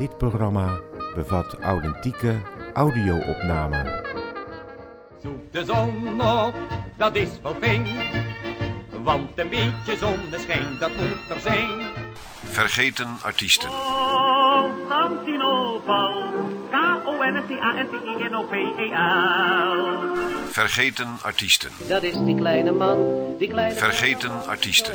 Dit programma bevat authentieke audio-opnamen. Zoek de zon op, dat is wel fijn. Want een beetje zonneschijn, dat moet er zijn. Vergeten artiesten. Vergeten artiesten. Dat is die kleine man, die kleine Vergeten artiesten.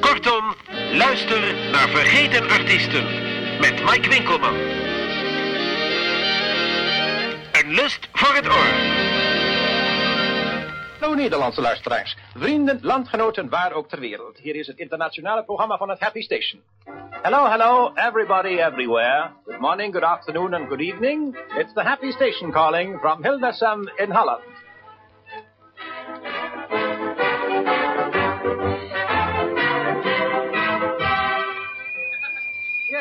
Kortom, luister naar Vergeten Artiesten met Mike Winkelman. Een lust voor het oor. Hallo Nederlandse luisteraars, vrienden, landgenoten, waar ook ter wereld. Hier is het internationale programma van het Happy Station. Hello, hello, everybody everywhere. Good morning, good afternoon and good evening. It's the Happy Station calling from Hildesheim in Holland.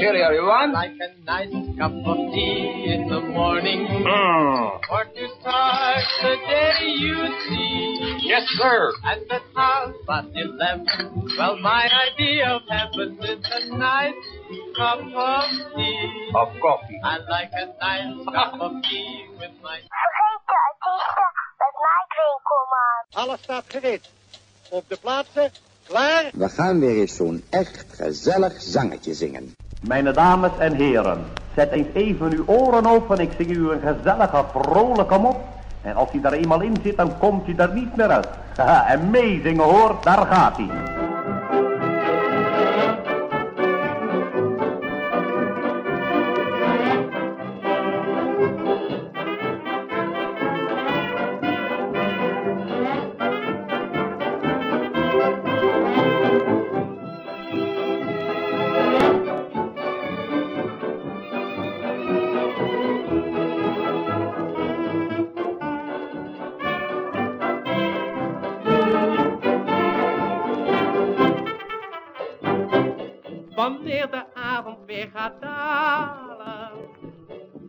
Cheerio, everyone. Like a nice cup of tea in the morning, Mm. or to start the day you see. Yes, sir. At the house at eleven, well, my idea of heaven is a nice cup of tea. Of coffee. I like a nice cup of tea with my. Vergeten artiesten met Mike Winkelman. Alles staat gereed. Op de plaatsen, klaar. We gaan weer eens zo'n echt gezellig zangetje zingen. Mijn dames en heren, zet eens even uw oren open. Ik zing u een gezellige, vrolijke mop. En als hij daar eenmaal in zit, dan komt hij er niet meer uit. Haha, en meezingen hoor, daar gaat hij.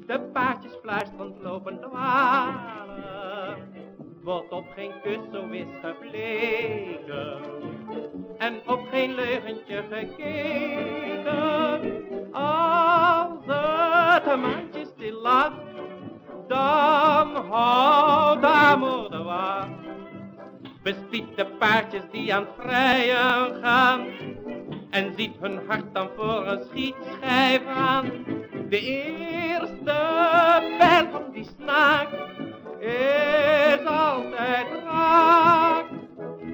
De paardjes fluisterend lopen dwalen, wordt op geen kus zo is en op geen leugentje gekeken. Als het maandje stil lacht, dan houdt de amour de wacht. Bespiedt de paardjes die aan het vrijen gaan en ziet hun hart dan voor een schietschijf aan. De eerste pijl van die snaak is altijd raak.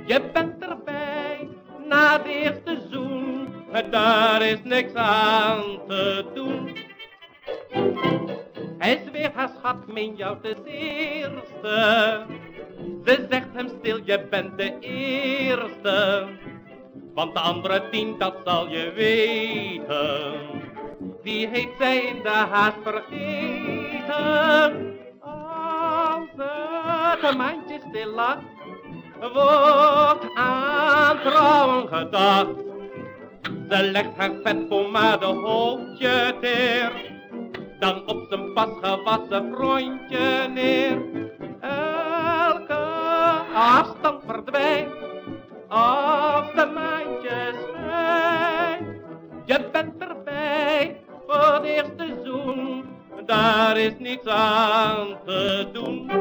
Je bent erbij na de eerste zoen, daar is niks aan te doen. Hij zweert haar schat, meen jou te eerste. Ze zegt hem stil, je bent de eerste. Want de andere tien, dat zal je weten. Die heeft zij in de haast vergeten. Als het maandje stil lag, wordt aan trouwen gedacht. Ze legt haar vetpomade hoofdje teer, dan op zijn pas gewassen frontje neer. Elke afstand verdwijnt als de maandjes schijnt. Je bent erbij voor het eerste zoen, daar is niets aan te doen.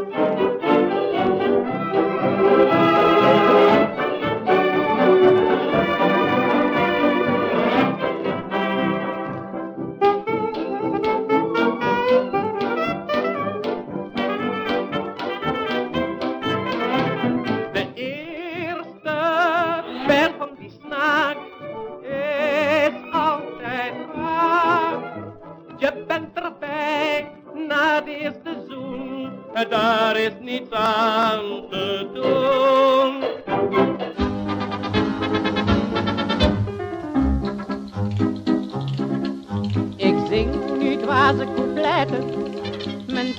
Daar is niets aan te doen. Ik zing nu dwaze coupletten, mijn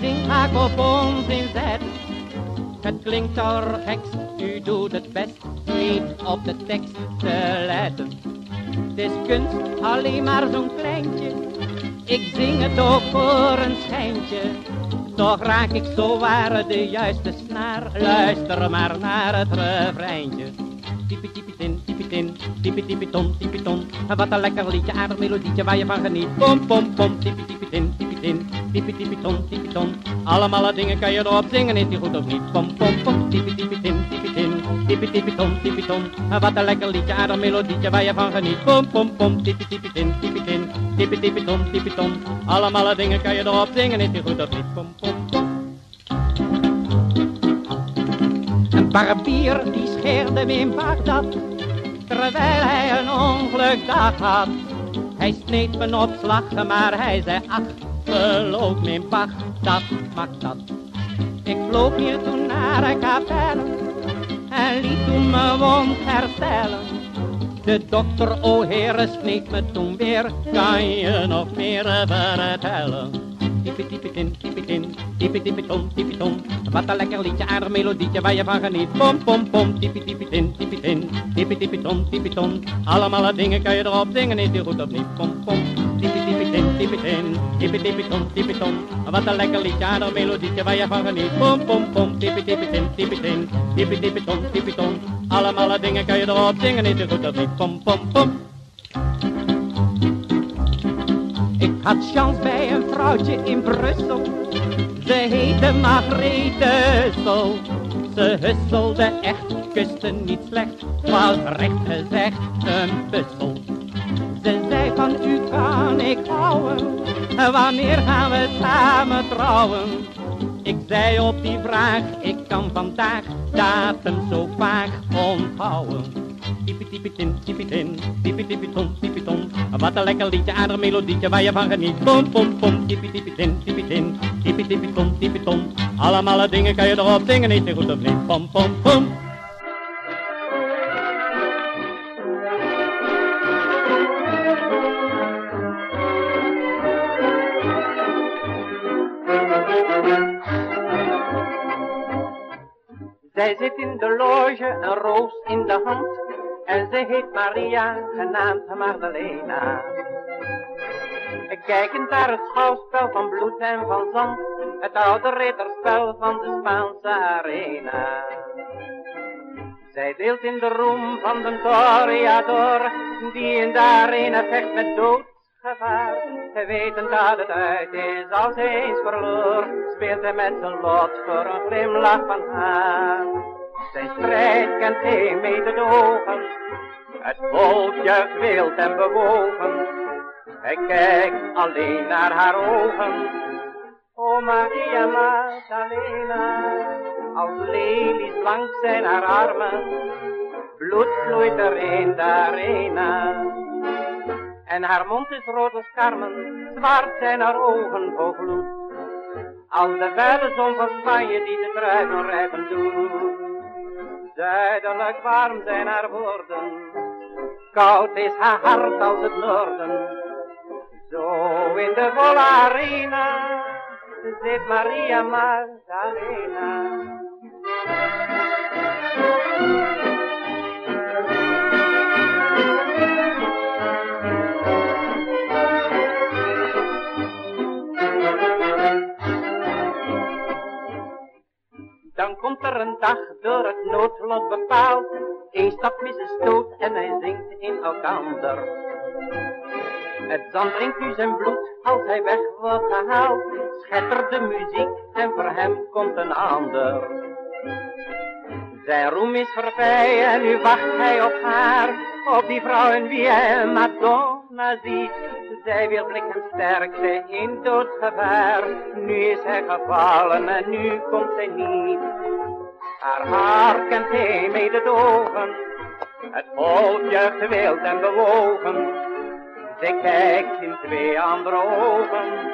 op onzin zet. Het klinkt al geks, u doet het best, niet op de tekst te letten. Het is kunst, alleen maar zo'n kleintje, ik zing het ook voor een schijntje. Toch raak ik zo waar de juiste snaar, luister maar naar het refreintje. Typie typie tin, typie tin, typie ton, ton. Wat een lekker liedje, aardig melodietje waar je van geniet. Pom pom pom, typie typie tin, typie tin, typie typie ton, ton. Allemaal dingen kan je erop zingen, is die goed of niet? Pom pom pom, tin, typie tin, ton, typie ton. Wat een lekker liedje, aardig melodietje waar je van geniet. Pom pom pom, typie typie tin, typie tin, ton. Allemaal dingen kan je erop zingen, is die goed of niet? Pom pom pom. Een barbier die scheerde me in Bagdad, terwijl hij een ongelukdag had. Hij sneed me op slag, maar hij zei ach, geloof me in Bagdad, mag dat. Ik vloog hier toen naar een kapelle en liet toen mijn wond herstellen. De dokter, o heren, sneed me toen weer, kan je nog meer vertellen? Typie typie tin, ton. Wat een lekker liedje, aardig melodietje waar je van geniet. Pom pom pom, typie typie tin, typie tin. Allemaal dingen kan je erop zingen, is die goed of niet? Pom pom, typie typie tin, typie tin, typie typie ton, typie ton. Wat een lekker liedje, aardig melodietje waar je van geniet. Pom pom pom, typie typie tin, typie tin, typie typie ton, typie ton. Allemaal dingen kan je erop zingen, is die goed of niet? Pom pom pom. Ik had chance bij een vrouwtje in Brussel. Ze heette Margrethe. Ze husselde echt, kuste niet slecht, was recht gezegd een puzzel. Ze zei van u kan ik houden, wanneer gaan we samen trouwen? Ik zei op die vraag, ik kan vandaag datum zo vaag onthouden. Typie typie tin, typie tin, typie typie ton, typie ton. Wat een lekker liedje, aardig melodietje waar je van geniet. Pom pom pom, typie typie tin, typie tin, typie typie ton, typie ton. Allemaal dingen kan je erop zingen, die goed of niet? Pom pom pom. Zij zit in de loge, een roos in de hand. En ze heet Maria, genaamd Magdalena. Kijkend naar het schouwspel van bloed en van zand. Het oude ridderspel van de Spaanse arena. Zij deelt in de roem van de Toreador, die in de arena vecht met doodsgevaar. Wetend dat het uit is als eens verloor, speelt hij met zijn lot voor een glimlach van haar. Zijn strijd kent geen mededogen, het volk juicht wild en bewogen. Hij kijkt alleen naar haar ogen, o Maria Magdalena. Als lelies blank zijn haar armen, bloed vloeit er in de arena. En haar mond is rood als karmen, zwart zijn haar ogen vol gloed. Als de felle zon van Spanje die de druiven rijpen doet. Zuidelijk warm zijn haar woorden, koud is haar hart als het noorden. Zo in de volle arena zit Maria Magdalena. Komt er een dag door het noodlot bepaald. Eén stap mis een stoot en hij zinkt in elkander. Het zand drinkt nu zijn bloed als hij weg wordt gehaald. Schettert de muziek en voor hem komt een ander. Zijn roem is voorbij en nu wacht hij op haar. Op die vrouw in wie hij Zij wil blik hem sterkte in doodsgevaar. Nu is hij gevallen en nu komt zij niet. Haar haar kent geen mededogen. Het volk juicht wild en bewogen. Zij kijkt in twee andere ogen.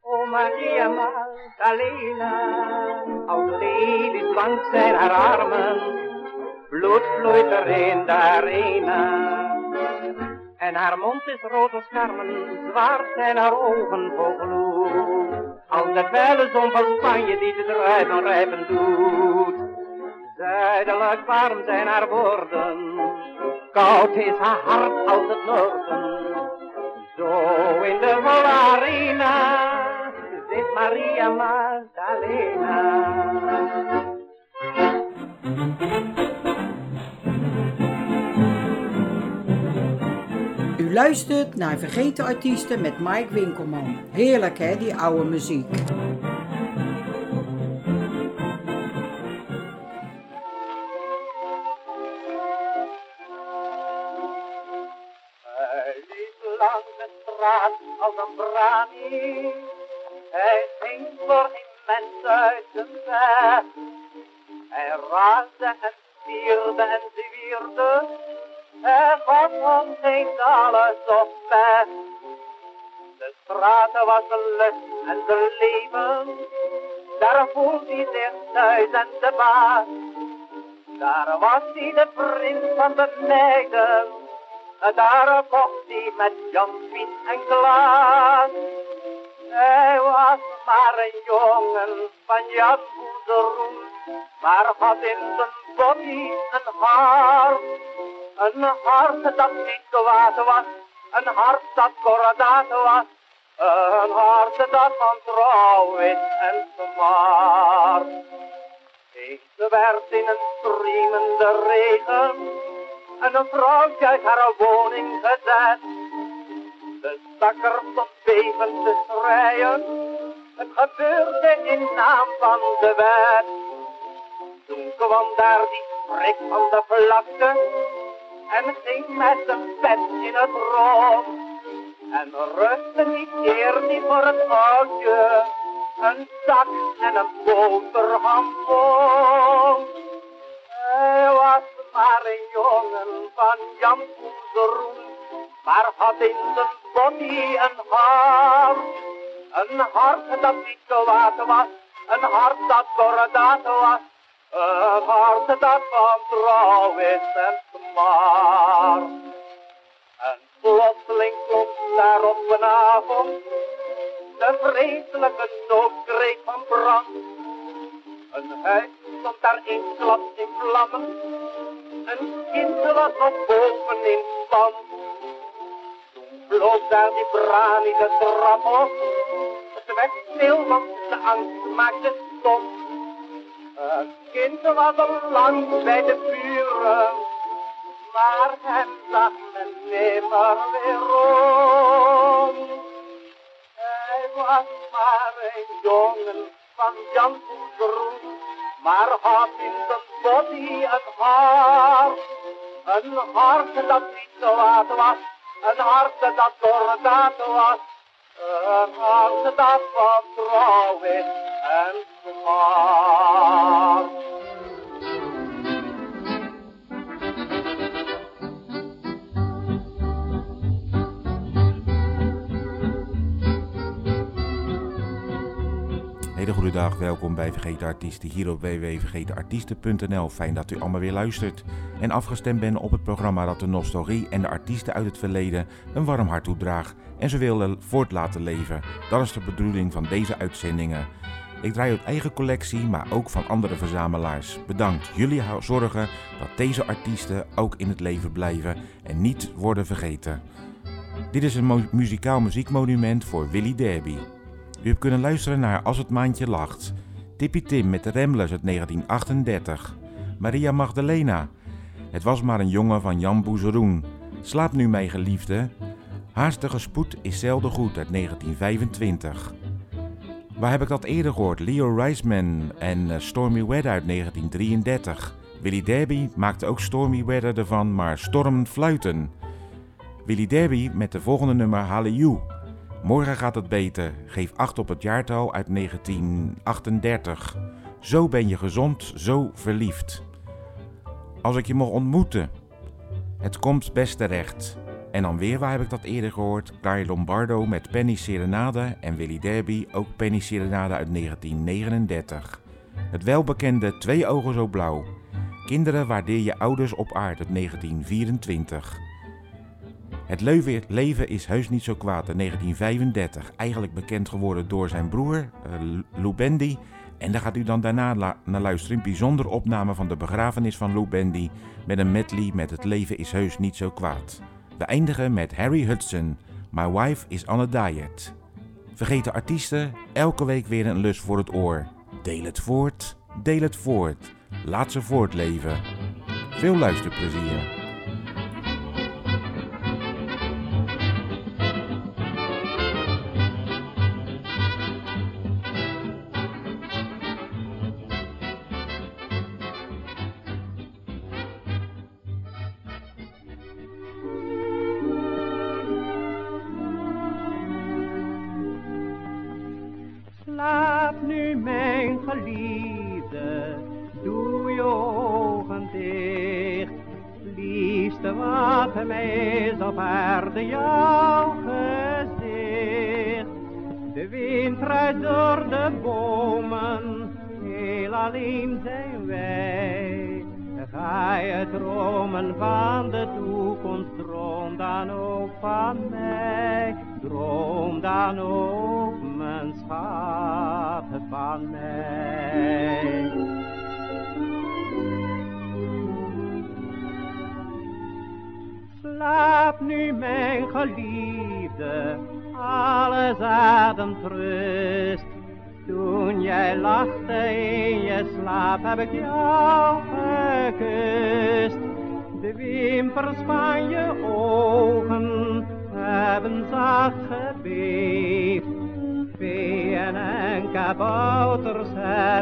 O Maria Magdalena. Als levenslang zijn haar armen, bloed vloeit er in de arena. En haar mond is rood als zwaar zijn haar ogen vol gloed. Als de felle zon van Spanje die de druiven rijpen doet. Zuidelijk warm zijn haar woorden, koud is haar hart als het noorden. Zo in de volle arena zit Maria Magdalena. Luistert naar Vergeten Artiesten met Mike Winkelman. Heerlijk hè, die oude muziek. Hij liep langs de straat als een brani. Hij ging voor die mensen uit zijn weg. Hij raasde en stierde en. Om geen alles op weg. De straten was de lust en de leven. Daar voelt hij zich thuis en de baas. Daar was hij de prins van de meiden. Daar vocht hij met Jan, Piet en Klaas. Hij was maar een jongen van Jan Boezeroen, maar had in zijn body een hart. Een hart dat niet kwaad was, een hart dat kordaat was. Een hart dat van trouw is en smart. Deze werd in een striemende regen en een vrouwtje uit haar woning gezet. De stakker stond bevend te schreien, het gebeurde in naam van de wet. Toen kwam daar die strik van de vlakte en ging met zijn pet in het rond. En rustte niet eer die voor het oudje een zak en een boterham. Hij was maar een jongen van Jan maar had in zijn body een hart. Een hart dat niet kwaad was, een hart dat kordaat was. Een hart dat van trouw is en smart. En plotseling klonk daar op een avond de vreselijke noodkreet van brand. Een huis stond daar eensklaps in vlammen. Een kind was nog boven in stand. Toen vloog daar die brani de trap op. Het werd stil, want de angst maakte stop. Het kind was al lang bij de buren. Maar hem zag men nimmer weer om. Hij was maar een jongen van Jan Groen, maar had in zijn body een hart. Een hart dat niet kwaad was, een hart dat kordaat was. Een hart dat van trouw is. Hele goede dag, welkom bij Vergeten Artiesten hier op www.vergetenartiesten.nl. Fijn dat u allemaal weer luistert en afgestemd bent op het programma dat de nostalgie en de artiesten uit het verleden een warm hart toedraagt en ze willen voort laten leven. Dat is de bedoeling van deze uitzendingen. Ik draai uit eigen collectie, maar ook van andere verzamelaars. Bedankt. Jullie zorgen dat deze artiesten ook in het leven blijven en niet worden vergeten. Dit is een muzikaal muziekmonument voor Willy Derby. U hebt kunnen luisteren naar Als het maandje lacht. Tippy Tim met de Ramblers uit 1938. Maria Magdalena. Het was maar een jongen van Jan Boezeroen. Slaap nu mijn geliefde. Haastige spoed is zelden goed uit 1925. Waar heb ik dat eerder gehoord? Leo Reisman en Stormy Weather uit 1933. Willy Derby maakte ook Stormy Weather ervan, maar stormend fluiten. Willy Derby met de volgende nummer Hallelujah. Morgen gaat het beter. Geef acht op het jaartal uit 1938. Zo ben je gezond, zo verliefd. Als ik je mag ontmoeten. Het komt best terecht. En dan weer, waar heb ik dat eerder gehoord? Guy Lombardo met Penny Serenade en Willy Derby, ook Penny Serenade uit 1939. Het welbekende Twee ogen zo blauw. Kinderen waardeer je ouders op aard uit 1924. Het leven is heus niet zo kwaad in 1935. Eigenlijk bekend geworden door zijn broer, uh, Lou Bendy. En daar gaat u dan daarna naar luisteren. Een bijzondere opname van de begrafenis van Lou Bendy. Met een medley met Het leven is heus niet zo kwaad. We eindigen met Harry Hudson. My wife is on a diet. Vergeten artiesten, elke week weer een lus voor het oor. Deel het voort, deel het voort. Laat ze voortleven. Veel luisterplezier.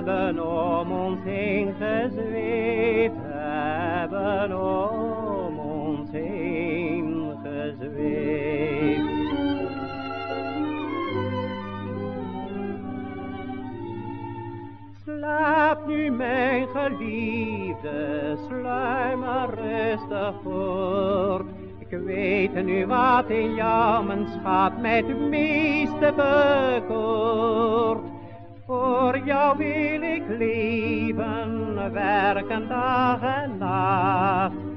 Hebben om ons heen gezweefd, hebben om ons heen Slaap nu, mijn geliefde, sluimer rustig voort. Ik weet nu wat in jou, mijn schat, mij het meeste bekoort. Voor jou wil ik leven, werken dag en nacht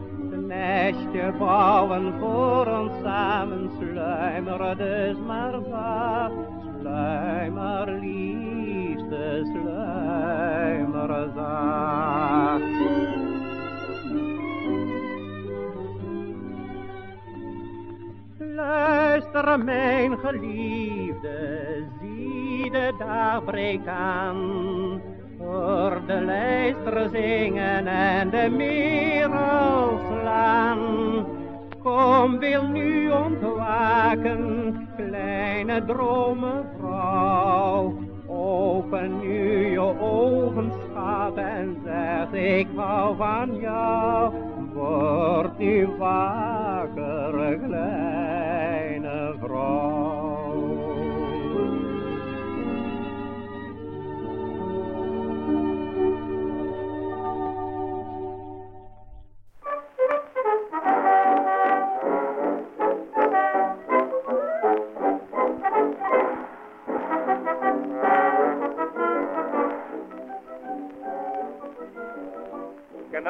nestje bouwen voor ons samen. Sluimer dus maar zacht, sluimer liefste, sluimer zacht. Luister mijn geliefde, zie de dag breekt aan voor de lijster zingen en de merel slaan. Kom, wil nu ontwaken, kleine dromenvrouw. Open nu je ogen, schat, en zeg ik hou van jou. Word nu wakker, vrouw.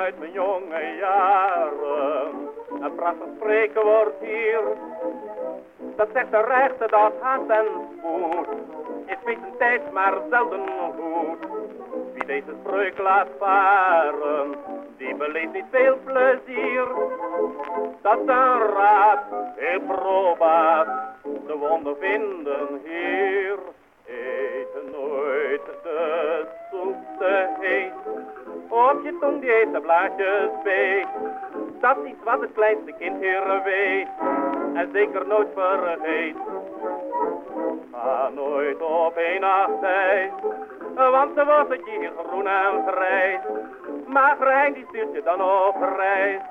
Uit mijn jonge jaren. Een prachtig wordt hier. Dat zegt de rechter dat haast en spoed. Is een tijd maar zelden goed. Wie deze spreuk laat varen, die beleeft niet veel plezier. Dat een raad, heel probaat, de wonder vinden hier. Eet nooit de zoete heet op je tong die heeft de blaadjes beet. Dat is wat het kleinste kind hier weet. En zeker nooit vergeet. Ga nooit op een nacht. Want dan wordt het je groen en grijs. Maar Rijn die stuurt je dan op reis.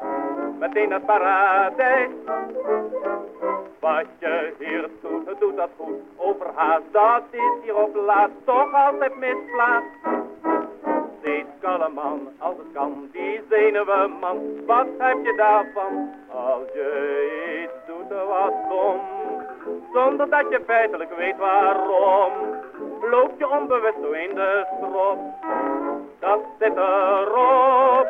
Meteen het paradijs. Wat je hier doet, doet dat goed. Overhaast, dat is hier op laat toch altijd misplaatst steeds kalm man als het kan, die zenuwen man. Wat heb je daarvan als je iets doet wat dom. Zonder dat je feitelijk weet waarom, loop je onbewust zo in de strop. Dat zit erop.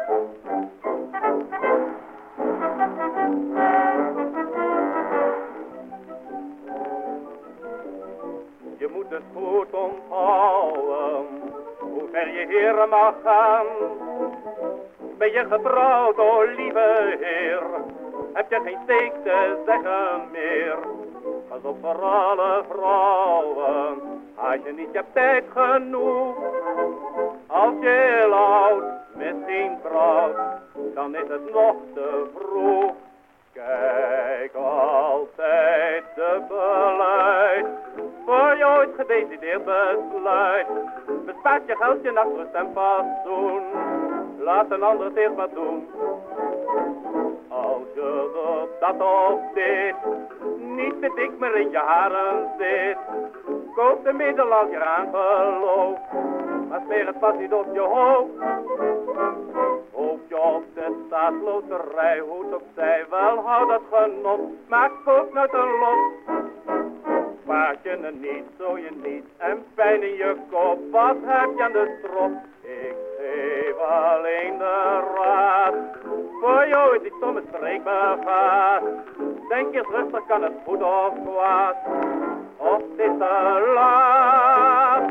Goed onthouden, hoe ver je hier mag gaan. Ben je getrouwd, o lieve heer, heb je geen steek te zeggen meer. Pas op voor alle vrouwen, als je niet hebt tijd genoeg. Als je oud misschien trouwt, dan is het nog te vroeg. Kijk altijd gedecideerd besluit. Bespaart je geld, je nachtrust en fatsoen, laat een ander het eerst maar doen. Als je er dat of dit, niet weet ik meer in je haren zit, koop de middel je aan gelooft, maar smeer het vast niet op je hoofd. Hoop je op de staatsloterij, hoed opzij, wel hou dat genot, maak koop uit een lot. Spaart je het niet, zo je niet, en pijn in je kop, wat heb je aan de strop? Ik geef alleen de raad, voor jou is die stomme streek begaat. Denk eens rustig, kan het goed of kwaad, of is te laat.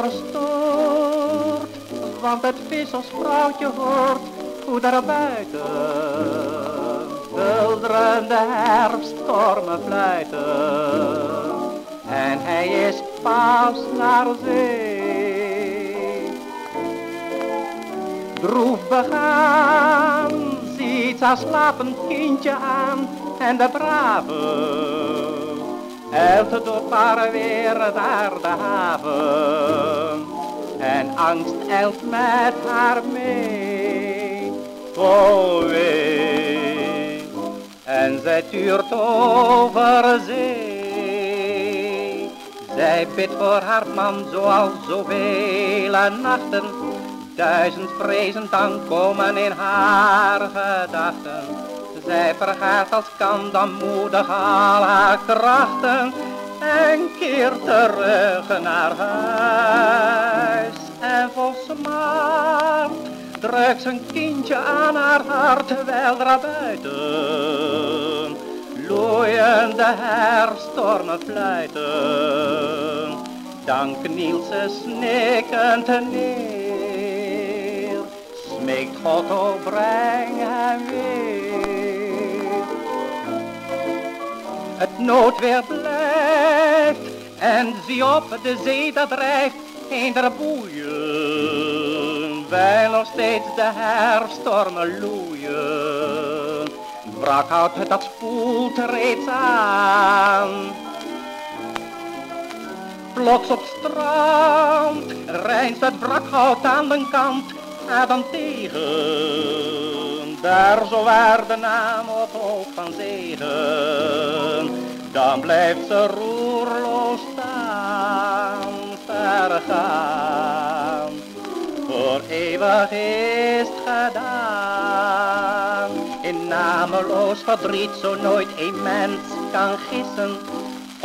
Verstoord, want het vissersvrouwtje hoort hoe daar buiten bulderende herfststormen fluiten. En hij is pas naar zee. Droef begaan, ziet haar slapend kindje aan en de brave eilt door paar weer naar de haven. En angst eilt met haar mee, oh wee. En zij tuurt over zee. Zij bidt voor haar man zoals zoveel nachten. Duizend vrezen dan komen in haar gedachten. Zij vergaat als kan dan moedig al haar krachten en keert terug naar huis. En vol smart drukt zijn kindje aan haar hart terwijl er buiten loeiende herfststormen fluiten. Dan knielt ze snikkend neer, smeekt God, o breng hem weer. Het noodweer blijft en zie op de zee dat drijft in de boeien. Wij nog steeds de herfststormen loeien. Wrakhout dat spoelt reeds aan. Plots op strand rijst het wrakhout aan de kant Adam tegen. Daar zo waar de naam op hoog van zegen. Dan blijft ze roerloos staan, vergaan. Voor eeuwig is het gedaan. In nameloos verdriet zo nooit een mens kan gissen.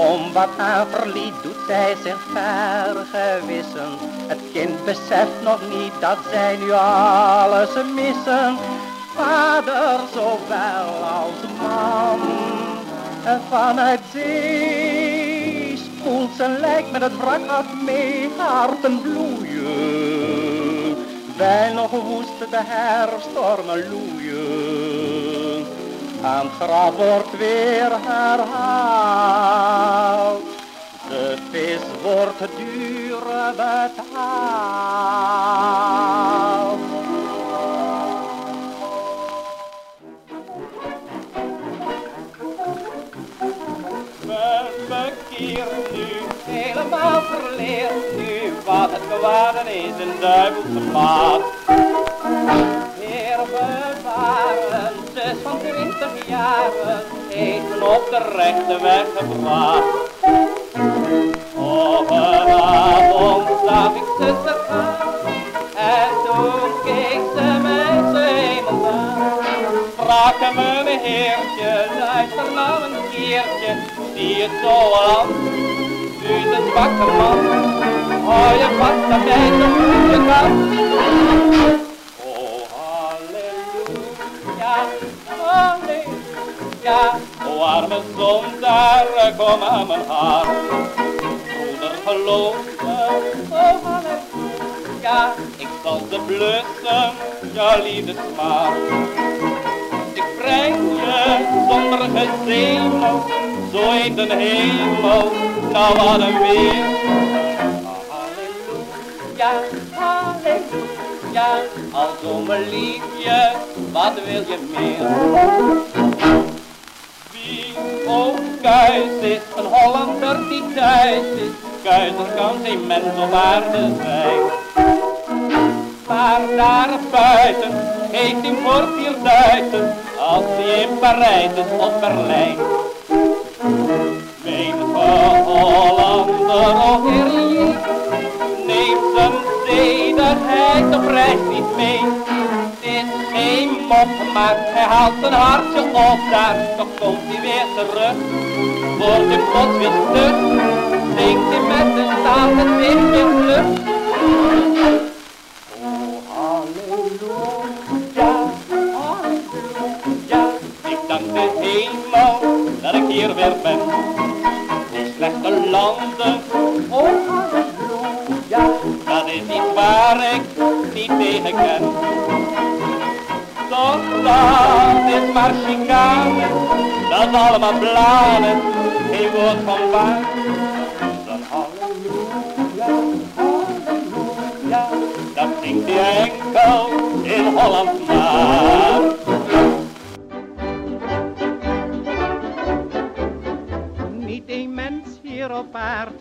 Om wat haar verliet doet zij zich vergewissen. Het kind beseft nog niet dat zij nu alles missen. Vader zowel als man. Vanuit zee spoelt zijn lijk met het wrak mee harten bloeien. Wij nog woest de herfststormen loeien. Aan het graf wordt weer herhaald. De vis wordt duur betaald. Bekeerd nu, helemaal verleerd nu, wat het gewaren is een duivelse maat. Heer bewaren, zes van twintig jaren, me op de rechte weg gebracht. Op een avond zag ik zuster gaan, en toen keek ze zijn hemel aan. Sprak me heertje, luister nou een keertje, zie het zo aan. U is een man, hou je vast aan mij goed je Ja, o arme zondaar, kom aan mijn hart. Moeder geloof oh halleluja, ik zal ze blussen, jouw liefdesmaat. Ik breng je zonder gezemel, zo in de hemel, nou wat een weer. Halleluja, halleluja, al mijn liefje, wat wil je meer? Wie ook is, een Hollander die thuis is, kuiser kan geen mens op aarde zijn. Maar daar buiten heeft hij voor vierduizend, als hij in Parijs is of Berlijn. Menige Hollander of Heer zederheid oprecht niet mee. Het is geen mop, maar hij haalt zijn hartje op daar, toch komt hij weer terug. Wordt hij plots weer stuk, zingt hij met de staal het weer weer vlug. Ik dank de hemel dat ik hier weer ben. In slechte landen, oh halleluja, is iets waar ik niet tegen ken. Zondag is maar dat is allemaal bladen, geen woord van waar. Dan halleluja, halleluja, dat zingt die enkel in Holland maar. Niet een mens hier op aard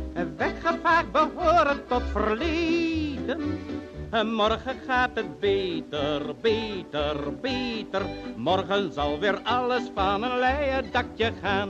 Weggevaagd behoren tot verleden. Morgen gaat het beter, beter, beter. Morgen zal weer alles van een leien dakje gaan.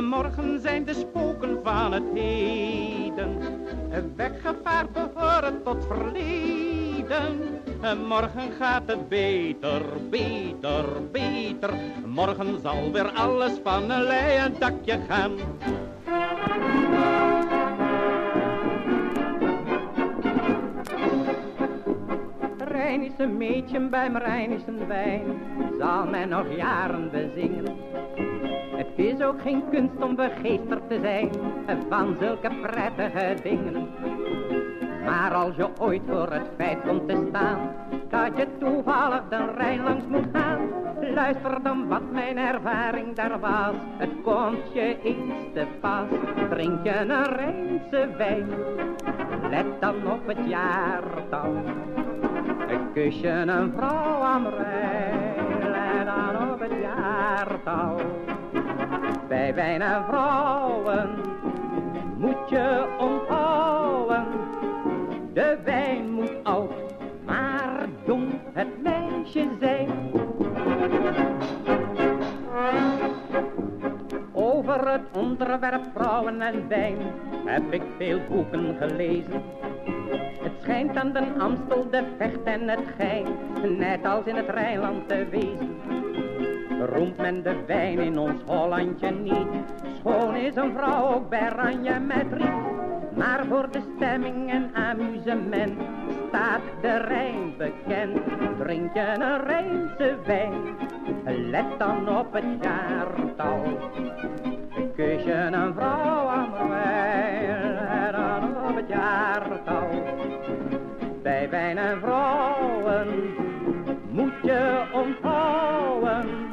Morgen zijn de spoken van het heden. Weggevaard behoren tot verleden. Morgen gaat het beter, beter, beter. Morgen zal weer alles van een leien dakje gaan. Rijn is een meetje bij Marijn is een wijn, zal men nog jaren bezingen. Het is ook geen kunst om begeesterd te zijn van zulke prettige dingen. Maar als je ooit voor het feit komt te staan, dat je toevallig de Rijn langs moet gaan, luister dan wat mijn ervaring daar was. Het komt je eens te pas, drink je een Rijnse wijn, let dan op het jaartal. Kus je een vrouw aan Rijn, dan op het jaartal. Bij wijn en vrouwen moet je onthouden. De wijn moet oud, maar jong het meisje zijn. Over het onderwerp vrouwen en wijn heb ik veel boeken gelezen. Het schijnt aan den Amstel de vecht en het gein, net als in het Rijnland te wezen roemt men de wijn in ons Hollandje niet. Schoon is een vrouw ook bij Ranje met riet. Maar voor de stemming en amusement staat de Rijn bekend. Drink je een Rijnse wijn, let dan op het jaartal. Kus je een vrouw aan op het. Bij wijn en vrouwen moet je onthouden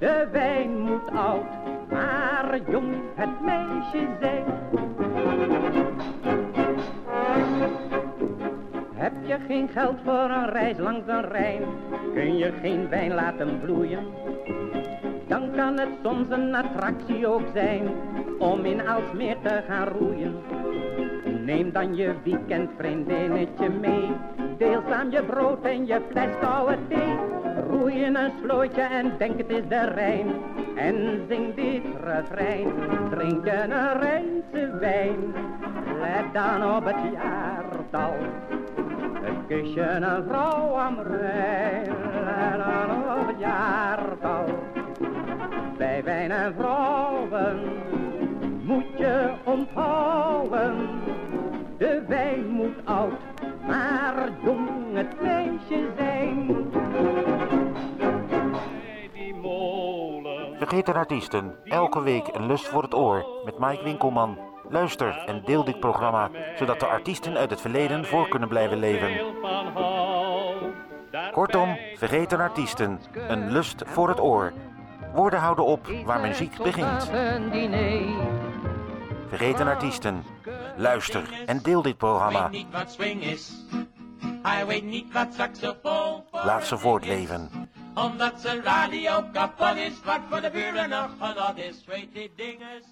de wijn moet oud, maar jong het meisje zijn. Heb je geen geld voor een reis langs een Rijn, kun je geen wijn laten vloeien. Dan kan het soms een attractie ook zijn om in Alsmeer te gaan roeien. Neem dan je weekendvriendinnetje mee, deel samen je brood en je fles koude thee. Roei in een slootje en denk het is de Rijn. En zing dit refrein, drink je een Rijnse wijn. Let dan op het jaartal, het kusje een vrouw am Rijn. Let dan op het jaartal, bij wijn en vrouwen moet je onthouden. De wijn moet oud, maar jong het meisje zijn. Vergeten artiesten, elke week een lust voor het oor met Mike Winkelman. Luister en deel dit programma, zodat de artiesten uit het verleden voor kunnen blijven leven. Kortom, vergeten artiesten, een lust voor het oor. Woorden houden op waar muziek begint. Vergeten artiesten, luister en deel dit programma. niet wat swing is. Hij weet niet wat saxofoon Laat ze voortleven. Omdat zijn radio kapot is, wat voor de buren nog genot is. Weet die dinges.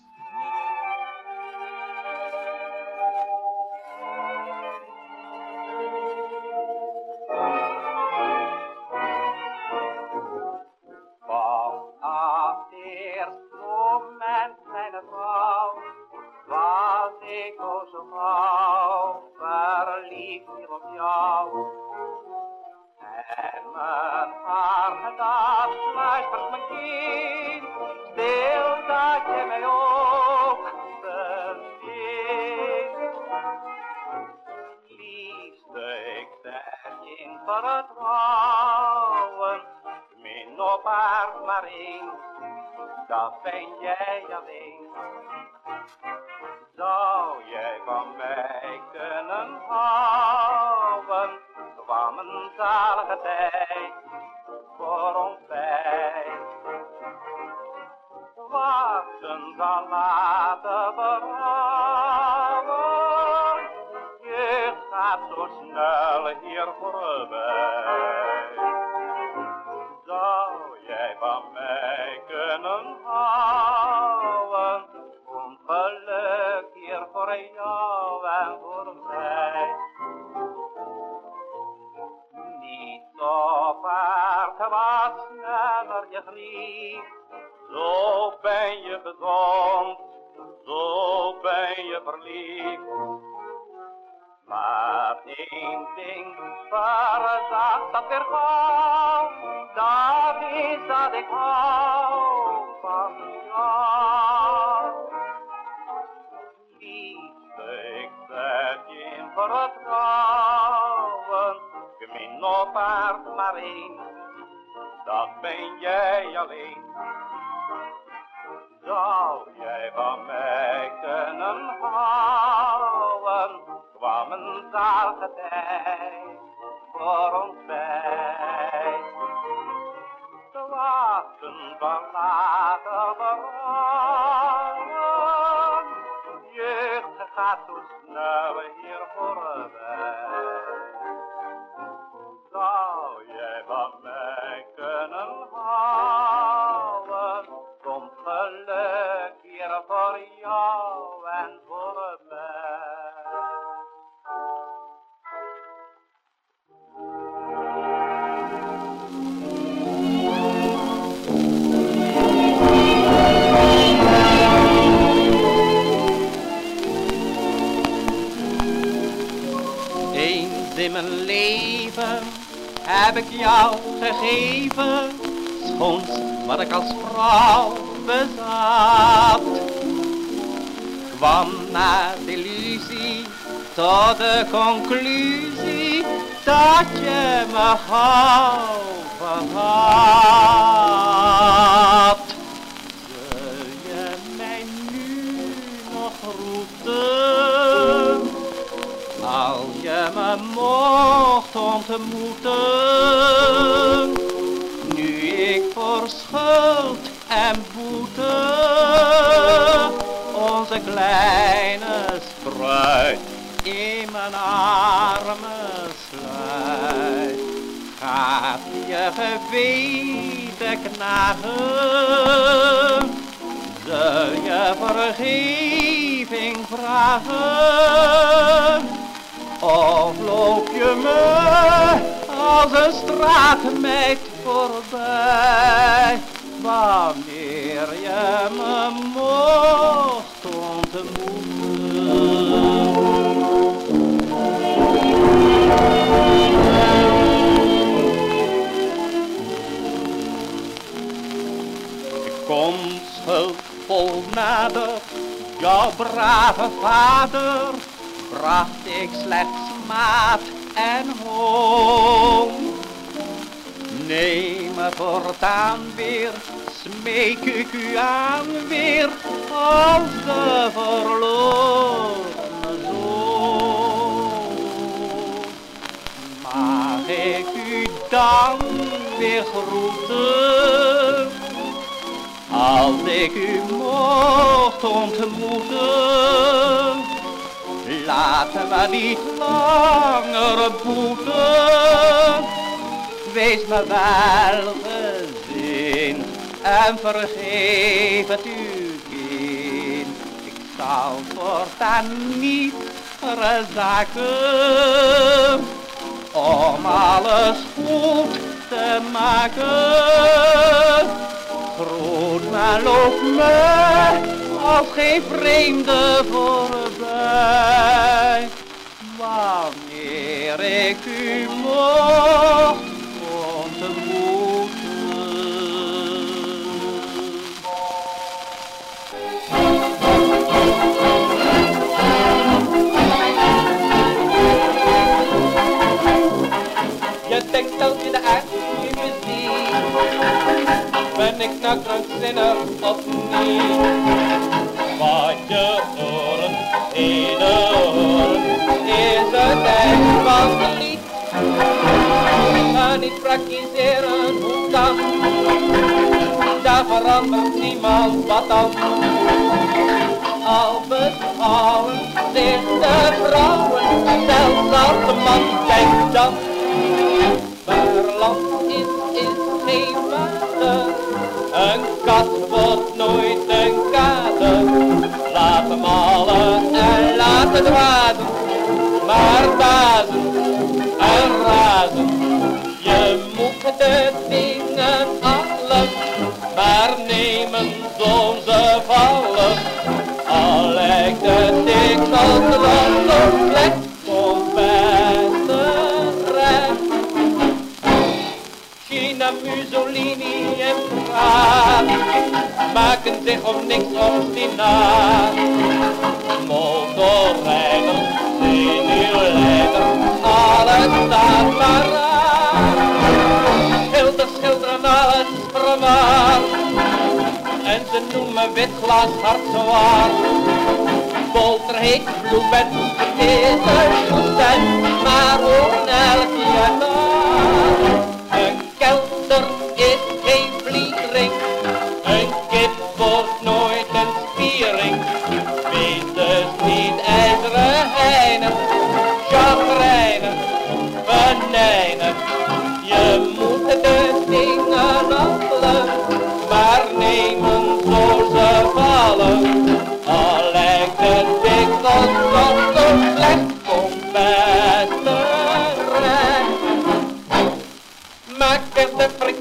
Dat ben jij alleen. Zou jij van mij kunnen houden, kwam een zalige tijd voor ons bij. Wachten zal laten berouwen, je gaat zo snel hier voorbij. Geliefd, zo ben je gezond, zo ben je verliefd. Maar één ding verzacht dat weer gauw, dat is dat ik hou van jou. Liefste, ik zet je in vertrouwen, gemin op aard maar één, ben jij alleen. Zou jij van mij kunnen houden, kwam een zalige tijd voor ons bij. Te wachten van later berouwen, jeugd gaat zo in mijn leven heb ik jou gegeven, schoonst wat ik als vrouw bezat. Kwam na delusie tot de conclusie dat je me had. Mocht ontmoeten, nu ik voor schuld en boete onze kleine spruit in mijn armen sluit. gaat je geweten knagen. Zul je vergeving vragen? Of loop je me als een straatmeid voorbij? Wanneer je me mocht Ik kom schuldvol nader, jouw brave vader, bracht ik slechts maat en hoon. Neem me voortaan weer, smeek ik u aan weer, als de verlorene zoon. Mag ik u dan weer groeten, als ik u mocht ontmoeten? Laten we niet langer boeten. Wees me wel en vergeef het u kind. Ik zal voortaan niet zaken om alles goed te maken. Groet maar loop me als geen vreemde voorbij. Wanneer ik u mocht Je denkt dat je de me ziet. Ben ik nou krankzinnig of niet? Wat je horen, in de horen, is het eind van het lied. Ga niet praktiseren, hoe dan? Daar verandert niemand wat dan. Al beschouwen zich de vrouwen, zelfs als de man denkt dan. Waar land is, is geen. Een kat wordt nooit een kater. Laat hem allen en laat het wazen. Maar bazen en razen. Je moet de dingen allen. Maar nemen soms ze vallen. Al lijkt het als land of plek. China, Mussolini en Praag maken zich om niks obstinaat. Motorrijders, zenuwleiders, alles staat maar aan. Schilders schilderen alles vermaakt en ze noemen wit glas hard zwaar. Bolter heet bloemen, het is maar ook elk jaar.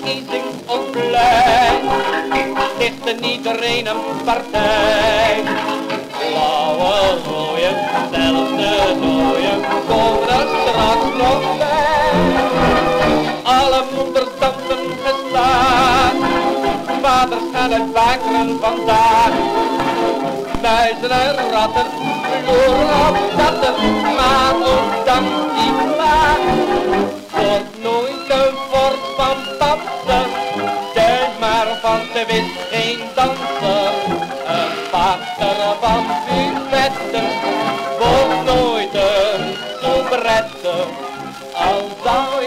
Verkiezing op blij, ligt er iedereen een partij. Blauwe rooien, zelfs de dooien, komen er straks nog bij. Alle moeders dansen gestaag, vaders gaan het bakeren vandaag. Muizen en ratten, vloeren op zatten, maar ook dan die klaar. Wordt nooit een fort van papsen, steun maar van de wist geen danser. Een pachter van buffetten, wordt nooit een soubrette. Al zou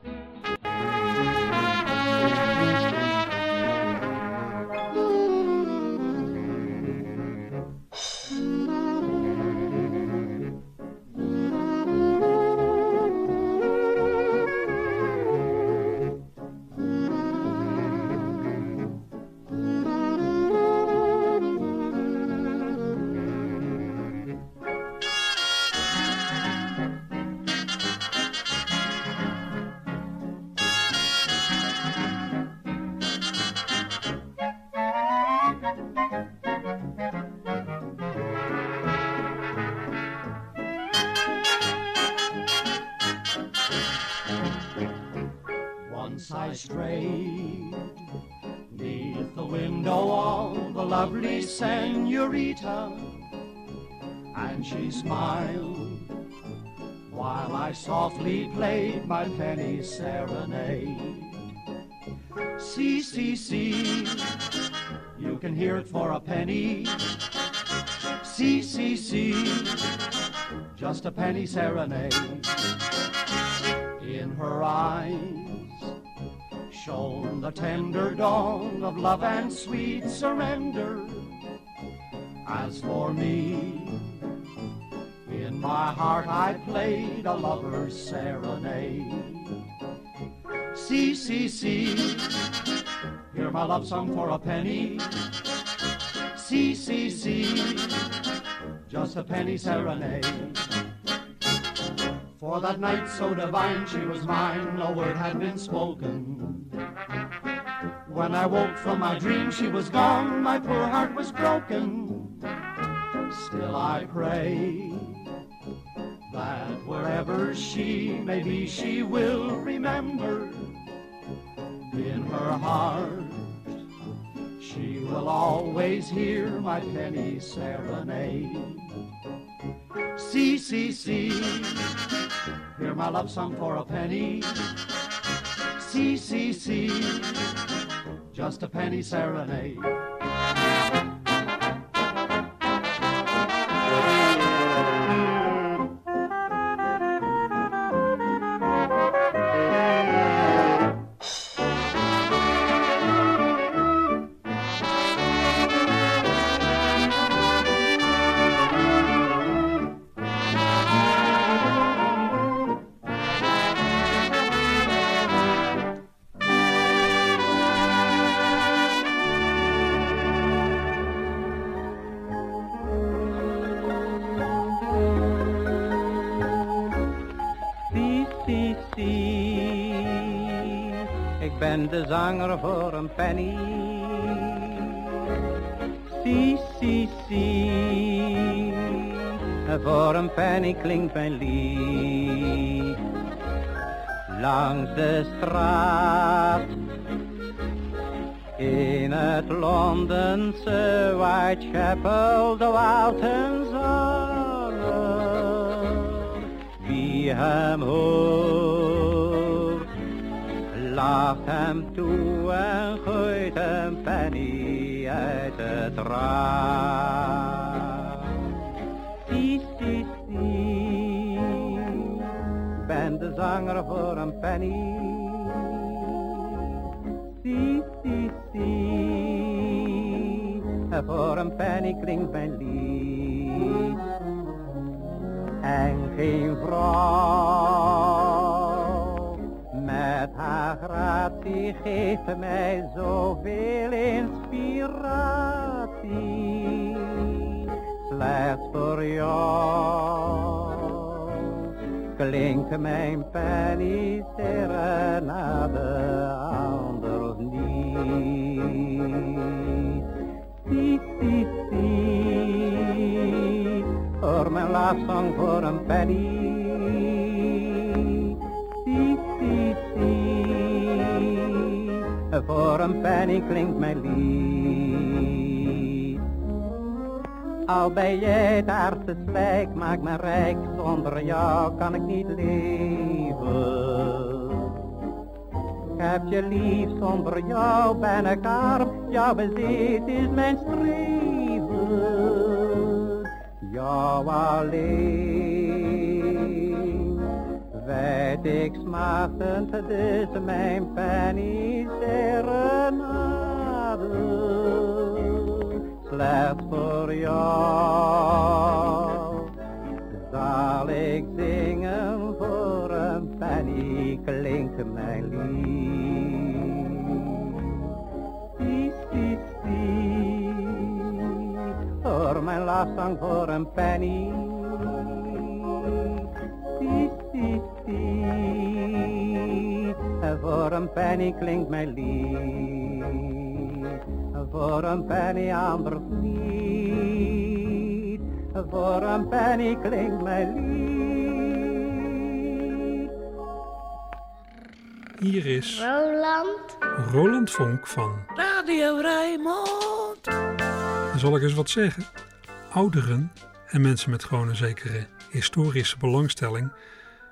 A penny serenade. In her eyes shone the tender dawn of love and sweet surrender. As for me, in my heart I played a lover's serenade. See, see, see, hear my love song for a penny. See, see, see, just a penny serenade. For that night so divine she was mine, no word had been spoken. When I woke from my dream she was gone, my poor heart was broken. Still I pray that wherever she may be, she will remember in her heart. She will always hear my penny serenade. See, see, see, hear my love song for a penny. See, see, see, just a penny serenade. Zanger voor een penny. Si, si, si, voor een penny klinkt mijn lied. Langs de straat, in het Londense Whitechapel, de Walton zanger wie hem hoort, lacht hem het raam. Ben de zanger voor een penny. Si, voor een penny klinkt mijn lied en geen vrouw. Met haar gratie geeft mij zoveel inspiratie. Slechts voor jou klinkt mijn penny serenade anders niet. Si, si, si, voor mijn lafzang voor een penny. Voor een penny klinkt mijn lied. Al ben jij het hardste slijk, maak me rijk, zonder jou kan ik niet leven. heb je lief, zonder jou ben ik arm. Jouw bezit is mijn streven. Jou alleen. Wijd ik smachtend, dus mijn penny serenade. Slechts voor jou zal ik zingen voor een penny klinkt mijn lied. Ties, ties, voor mijn lafzang voor een penny. Voor een penny klinkt mijn lied. Voor een penny anders niet. Voor een penny klinkt mijn lied. Hier is Roland. Roland Vonk van. Radio Rijnmond. Zal ik eens wat zeggen? Ouderen en mensen met gewoon een zekere historische belangstelling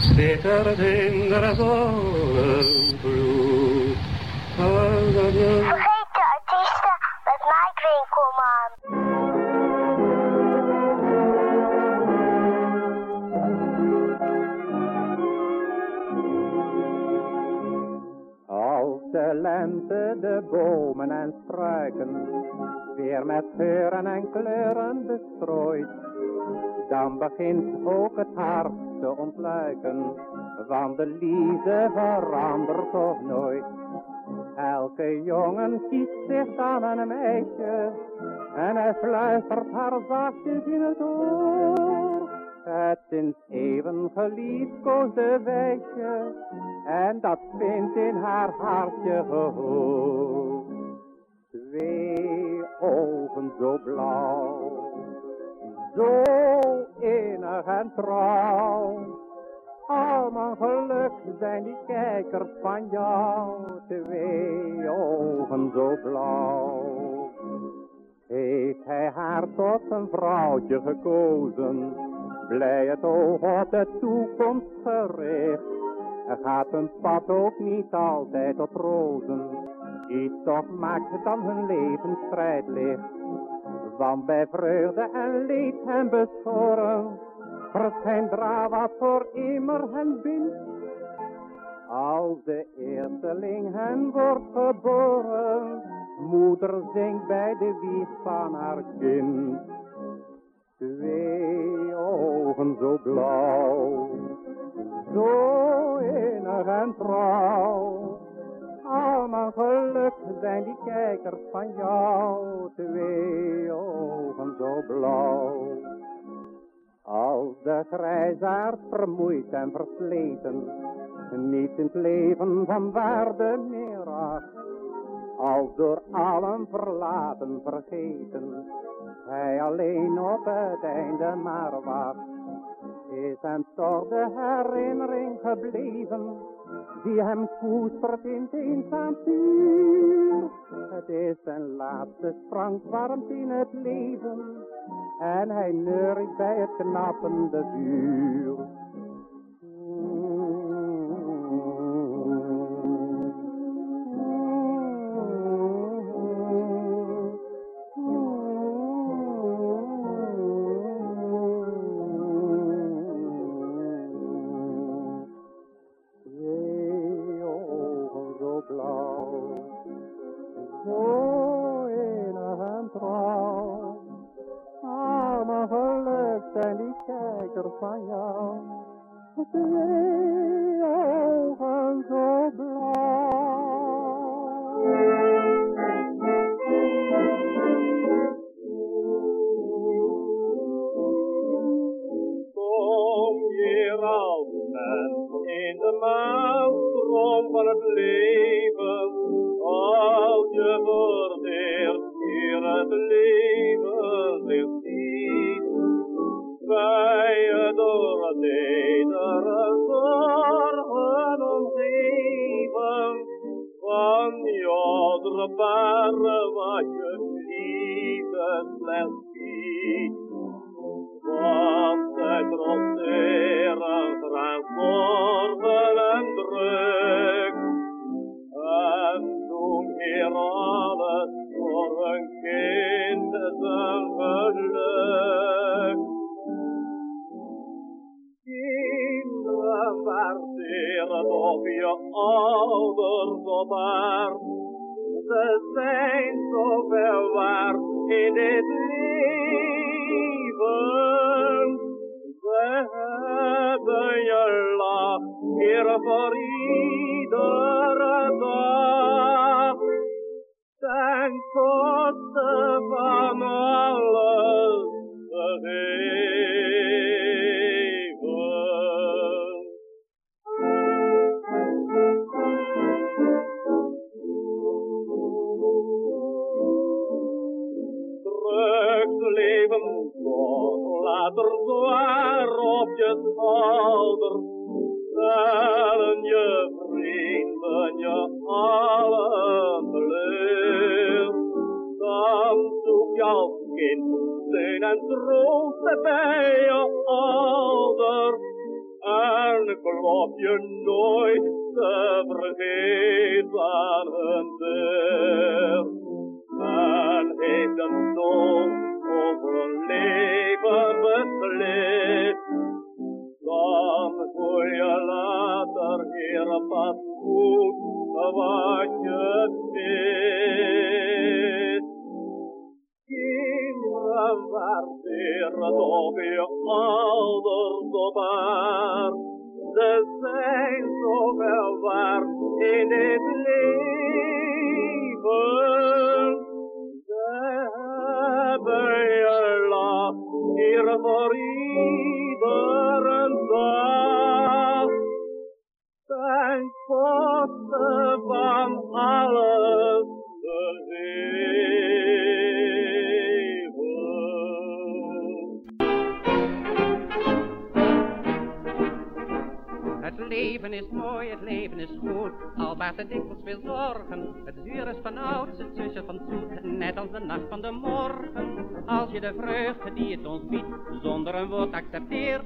in de artiesten met Mike Winkelman. Als de lente de bomen en struiken weer met geuren en kleuren bestrooit, dan begint ook het hart te ontluiken, want de liefde verandert toch nooit. Elke jongen kiest zich dan een meisje en hij fluistert haar zachtjes in het oor. Het sinds even geliefkoosde wijsje en dat vindt in haar hartje gehoor. Zo blauw, zo innig en trouw. Al mijn geluk zijn die kijkers van jou, twee ogen zo blauw. Heeft hij haar tot een vrouwtje gekozen, blij het oog op de toekomst gericht. Er gaat een pad ook niet altijd op rozen, iets toch maakt dan hun leven strijdlicht. Want bij vreugde en leed beschoren, verschijnt dra wat voor immer hen bindt. Als de eersteling hen wordt geboren, moeder zingt bij de wieg van haar kind. Twee ogen zo blauw, zo innig en trouw. Al mijn geluk zijn die kijkers van jou, twee ogen zo blauw. Als de grijsaard vermoeid en versleten, niet in het leven van waarde meer acht. Als door allen verlaten, vergeten, hij alleen op het einde maar wacht. Is hem toch de herinnering gebleven, die hem koestert in het eenzaam vuur. Het is zijn laatste sprank warmt in het leven, en hij neurt bij het knappende vuur. het leven, al je wordt hier het leven. Het dikwijls veel zorgen. Het zuur is van ouds, het zusje van zoet, net als de nacht van de morgen. Als je de vreugde die het ons biedt, zonder een woord accepteert,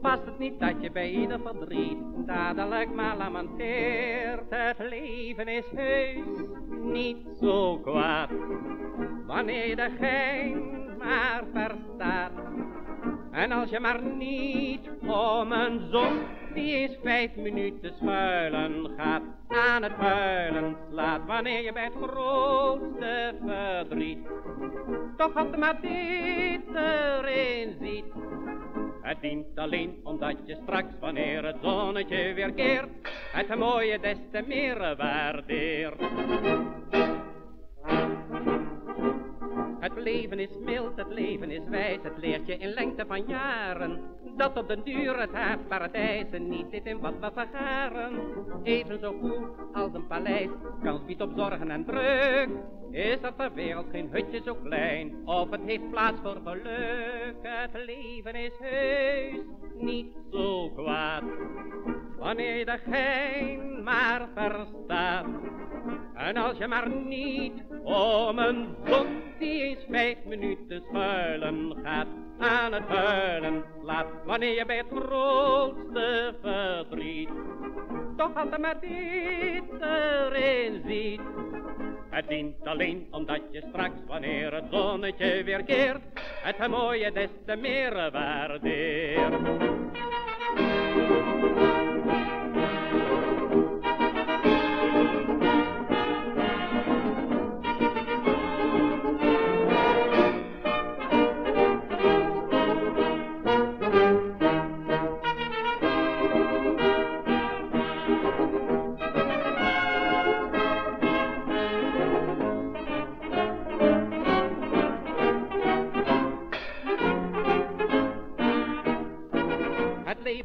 past het niet dat je bij ieder verdriet dadelijk maar lamenteert. Het leven is heus niet zo kwaad, wanneer je de gein maar verstaat. En als je maar niet om een zon die eens vijf minuten schuilen gaat, aan het huilen slaat wanneer je bij het grootste verdriet toch altijd maar dit erin ziet. Het dient alleen omdat je straks wanneer het zonnetje weer keert, het mooie des te meer waardeert. Het leven is mild, het leven is wijs, het leert je in lengte van jaren. Dat op den duur het en niet dit in wat we vergaren. Even zo goed als een paleis, kans biedt op zorgen en druk. Is er ter wereld geen hutje zo klein, of het heeft plaats voor geluk. Het leven is heus niet zo kwaad, wanneer je de gein maar verstaat. En als je maar niet om een zon die eens vijf minuten schuilen gaat, aan het huilen slaat, wanneer je bij het grootste verdriet toch altijd maar dit erin ziet. Het dient alleen omdat je straks, wanneer het zonnetje weer keert, het mooie des te meer waardeert.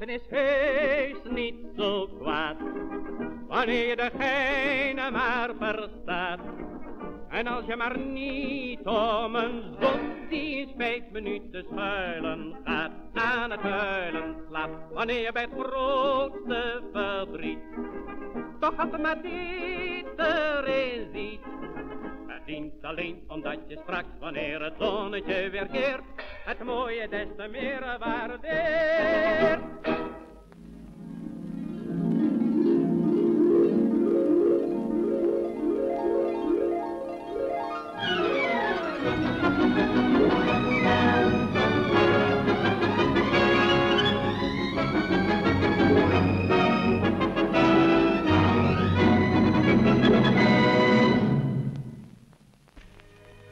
Is heus niet zo kwaad, wanneer je de geinen maar verstaat. En als je maar niet om een zon die vijf minuten schuilen gaat, aan het huilen slaat, wanneer je bij het grootste verdriet toch maar dit erin ziet. Alleen omdat je straks, wanneer het zonnetje weer keert, het mooie des te meer waardeert.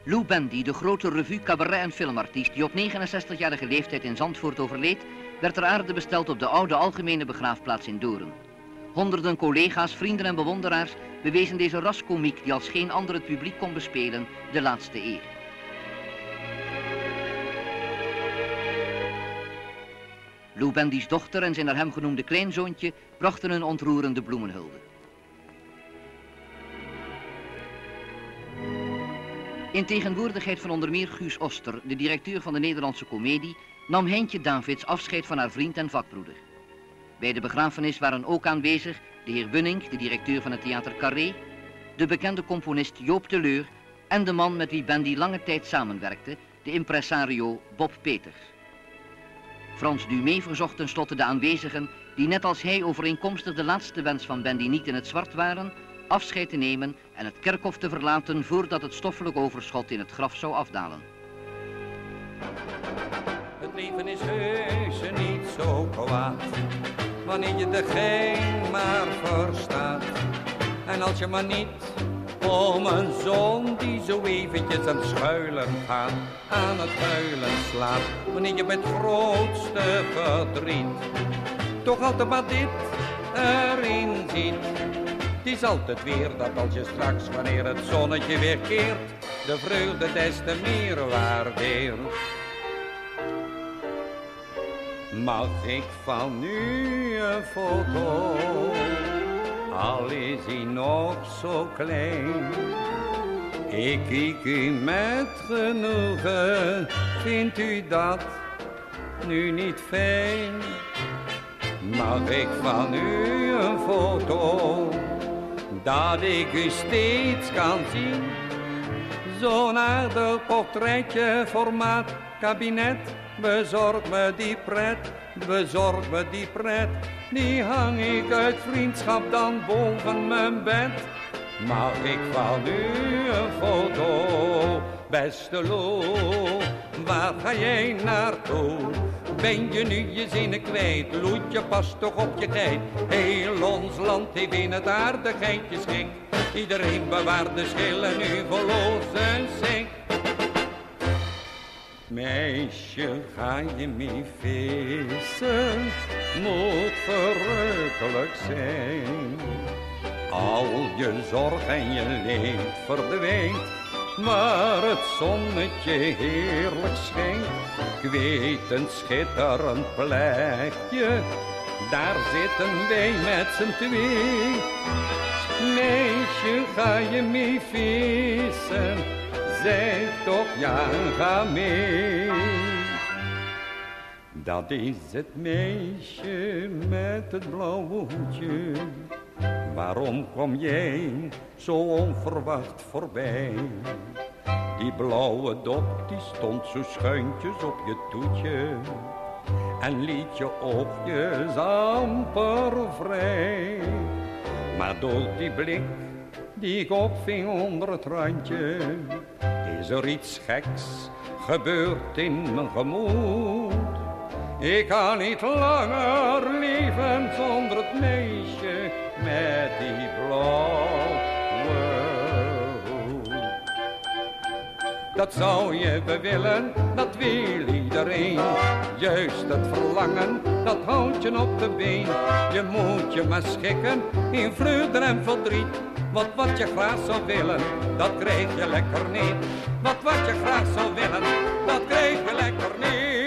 Lou Bendy, de grote revue, cabaret en filmartiest die op 69-jarige leeftijd in Zandvoort overleed, werd ter aarde besteld op de oude algemene begraafplaats in Doren. Honderden collega's, vrienden en bewonderaars bewezen deze raskomiek die als geen ander het publiek kon bespelen de laatste eer. Lou Bendy's dochter en zijn naar hem genoemde kleinzoontje brachten een ontroerende bloemenhulde. In tegenwoordigheid van onder meer Guus Oster, de directeur van de Nederlandse Comedie, nam Heintje Davids afscheid van haar vriend en vakbroeder. Bij de begrafenis waren ook aanwezig de heer Bunning, de directeur van het theater Carré, de bekende componist Joop de Leur en de man met wie Bendy lange tijd samenwerkte, de impresario Bob Peters. Frans Dumé verzocht tenslotte de aanwezigen, die net als hij overeenkomstig de laatste wens van Bendy niet in het zwart waren, afscheid te nemen en het kerkhof te verlaten voordat het stoffelijk overschot in het graf zou afdalen. Het leven is heus niet zo kwaad, wanneer je de geen maar verstaat. En als je maar niet om een zon die zo eventjes aan het schuilen gaat, aan het huilen slaat, wanneer je met grootste verdriet toch altijd maar dit erin ziet. Het is altijd weer dat als je straks, wanneer het zonnetje weer keert, de vreugde des te meer waardeert. Mag ik van nu een foto, al is hij nog zo klein. Ik kijk u met genoegen, vindt u dat nu niet fijn? Mag ik van u een foto, dat ik u steeds kan zien? Zo'n aardig portretje, formaat, kabinet, bezorg me die pret, bezorg me die pret. Die hang ik uit vriendschap dan boven mijn bed. Mag ik van u een foto, beste Lo, waar ga jij naartoe? Ben je nu je zinnen kwijt, loetje pas toch op je tijd. Heel ons land heeft in het aardigheidje schik. Iedereen bewaart de schillen nu verloos en zink. Meisje, ga je mee vissen, moet verrukkelijk zijn. Al je zorg en je leed verdwijnt, maar het zonnetje heerlijk schijnt. Ik weet een schitterend plekje, daar zitten wij met z'n twee. Meisje, ga je mee vissen, zeg toch ja, ga mee. Dat is het meisje met het blauwe hoedje. Waarom kom jij zo onverwacht voorbij? Die blauwe dop die stond zo schuintjes op je toetje en liet je oogjes amper vrij. Maar door die blik die ik opving onder het randje, is er iets geks gebeurd in mijn gemoed. Ik kan niet langer leven zonder het meisje met die blauwe. Dat zou je bewillen, dat wil iedereen. Juist het verlangen, dat houdt je op de been. Je moet je maar schikken in vreugde en verdriet. Want wat je graag zou willen, dat krijg je lekker niet. Want wat je graag zou willen, dat krijg je lekker niet.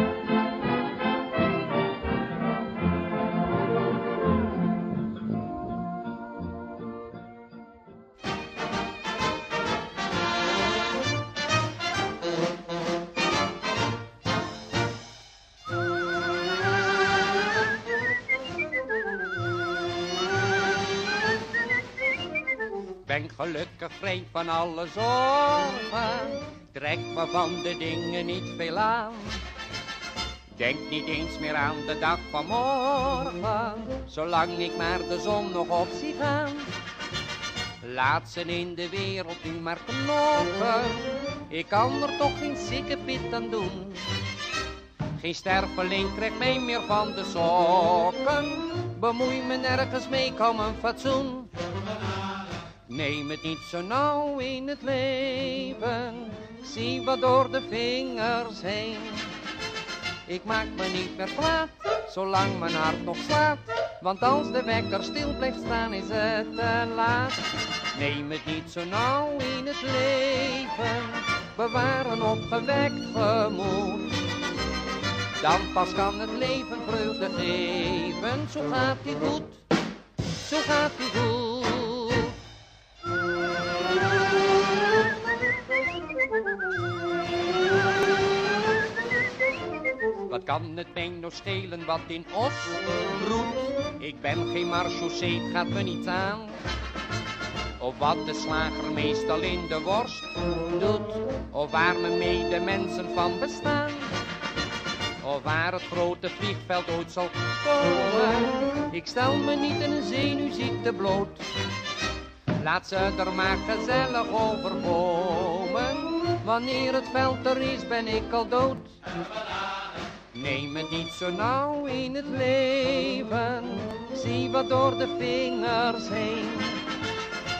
Van alle zorgen, trek me van de dingen niet veel aan. Denk niet eens meer aan de dag van morgen, zolang ik maar de zon nog op zie gaan. Laat ze in de wereld nu maar knokken, ik kan er toch geen sikkepit aan doen. Geen sterveling trekt mij meer van de sokken, bemoei me nergens mee, kom een fatsoen. Neem het niet zo nauw in het leven, zie wat door de vingers heen. Ik maak me niet meer kwaad, zolang mijn hart nog slaat, want als de wekker stil blijft staan is het te laat. Neem het niet zo nauw in het leven, bewaar een opgewekt gemoed. Dan pas kan het leven vreugde geven, zo gaat het goed, zo gaat het goed. Wat kan het mij nou schelen wat in os broedt? Ik ben geen marchaussee, het gaat me niet aan. Of wat de slager meestal in de worst doet. Of waar mijn medemensen van bestaan. Of waar het grote vliegveld ooit zal komen. Ik stel me niet in een zenuwziekte bloot. Laat ze er maar gezellig over komen. Wanneer het veld er is, ben ik al dood. Neem het niet zo nauw in het leven, zie wat door de vingers heen.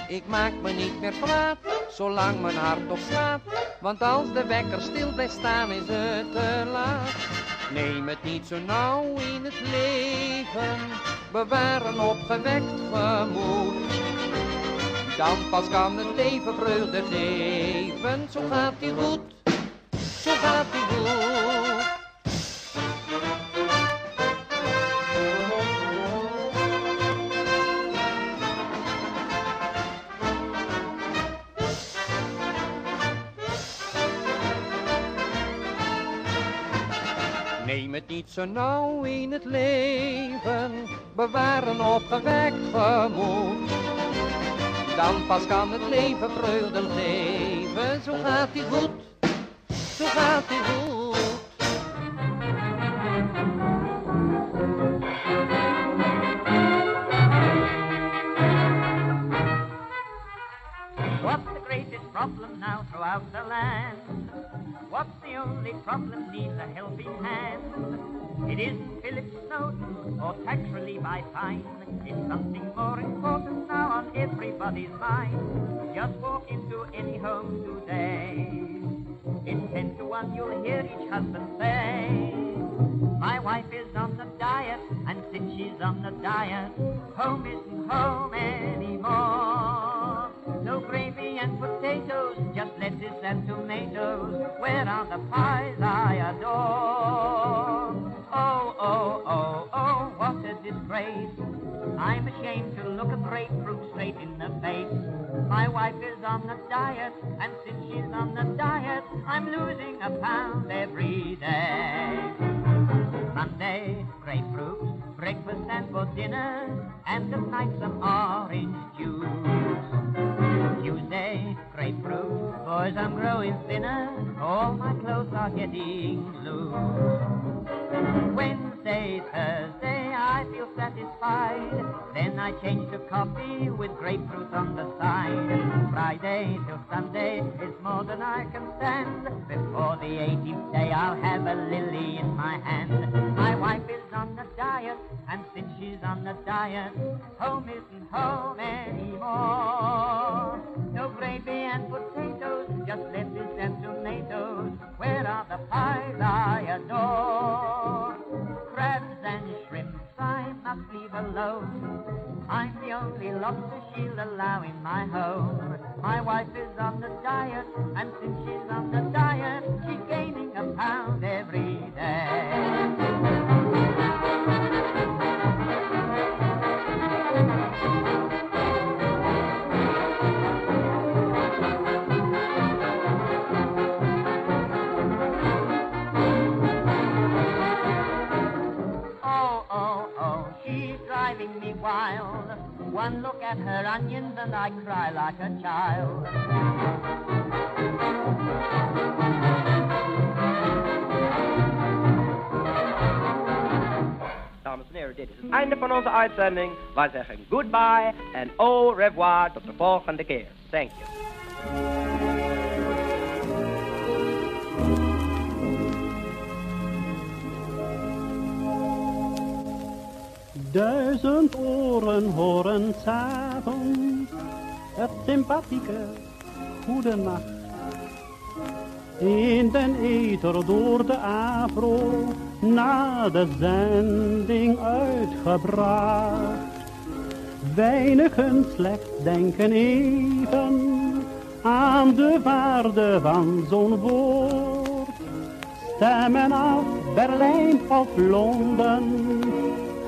Ik maak me niet meer kwaad, zolang mijn hart nog slaat, want als de wekker stil blijft staan is het te laat. Neem het niet zo nauw in het leven, bewaar een opgewekt gemoed. Dan pas kan het leven vreugde geven, zo gaat hij goed, zo gaat hij goed. Neem het niet zo nauw in het leven, bewaar een opgewekt gemoed. Dan pas kan het leven vreugde geven, zo gaat hij goed, zo gaat hij goed. Problem now throughout the land? What's the only problem needs a helping hand? It isn't Philip Snowden or tax relief I find. It's something more important now on everybody's mind. Just walk into any home today. In ten to one you'll hear each husband say, My wife is on the diet, and since she's on the diet, home isn't home anymore. No gravy and potatoes, just lettuce and tomatoes. Where are the pies I adore? Oh, oh, oh, oh, what a disgrace. I'm ashamed to look a grapefruit straight in the face. My wife is on the diet, and since she's on the diet, I'm losing a pound every day. Monday, grapefruit, breakfast and for dinner, and at night some orange juice. Tuesday, grapefruit, boys, I'm growing thinner, all my clothes are getting loose. Wednesday, Thursday, I feel satisfied. Then I change to coffee with grapefruit on the side. Friday till Sunday is more than I can stand. Before the 18th day, I'll have a lily in my hand on the diet, and since she's on the diet, home isn't home anymore. No gravy and potatoes, just lettuce and tomatoes. Where are the pies I adore? Crabs and shrimps I must leave alone. I'm the only lobster she'll allow in my home. My wife is on the diet, and since she's on the diet, she At her onions and I cry like a child. Dames en heren, dit is het einde van onze uitzending. Wij zeggen goodbye en au revoir tot de volgende keer. Thank you. Duizend oren horen s'avonds het sympathieke goedenacht. In den ether door de afro na de zending uitgebracht. Weinigen slechts denken even aan de waarde van zo'n woord. Stemmen af Berlijn of Londen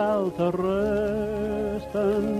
wel te rusten,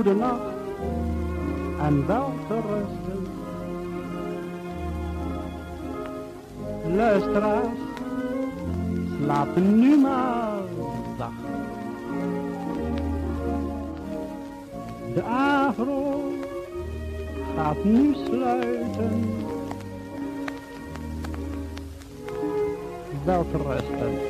Goede nacht en wel te rusten. Luisteraars, slapen nu maar zacht. De avro gaat nu sluiten. Wel te rusten.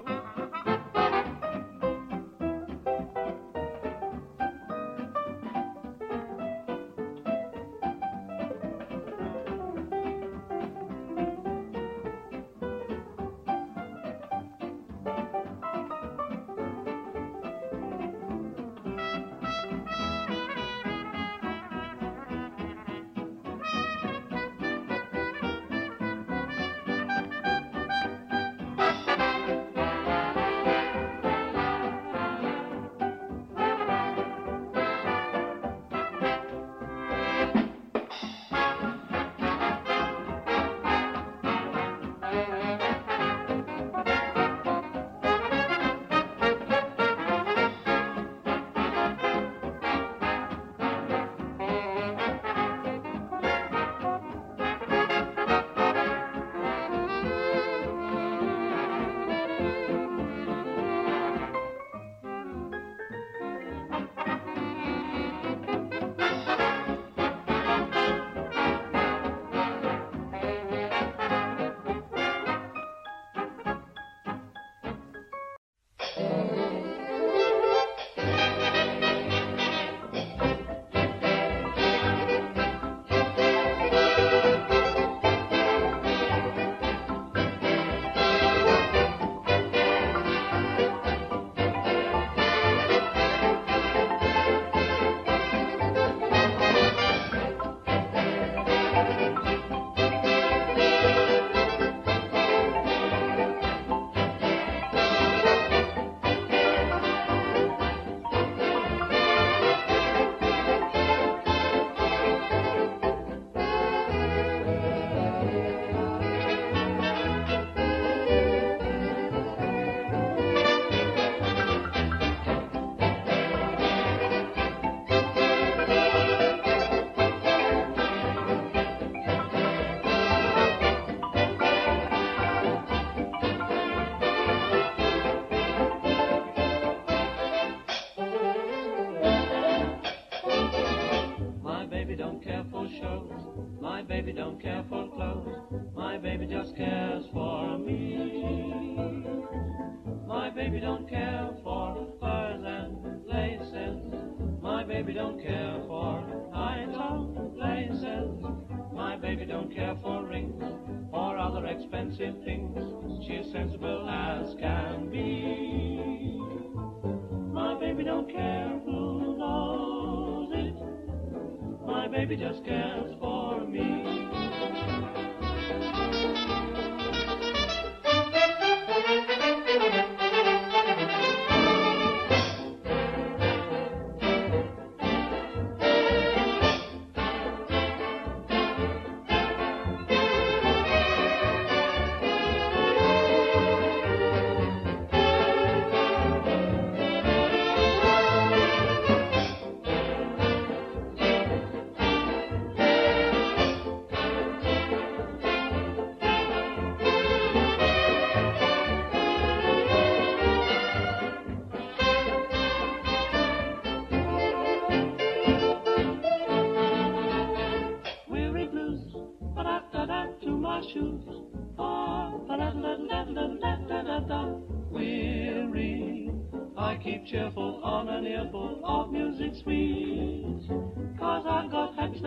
Baby just cares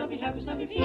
snap, snap, snap, you.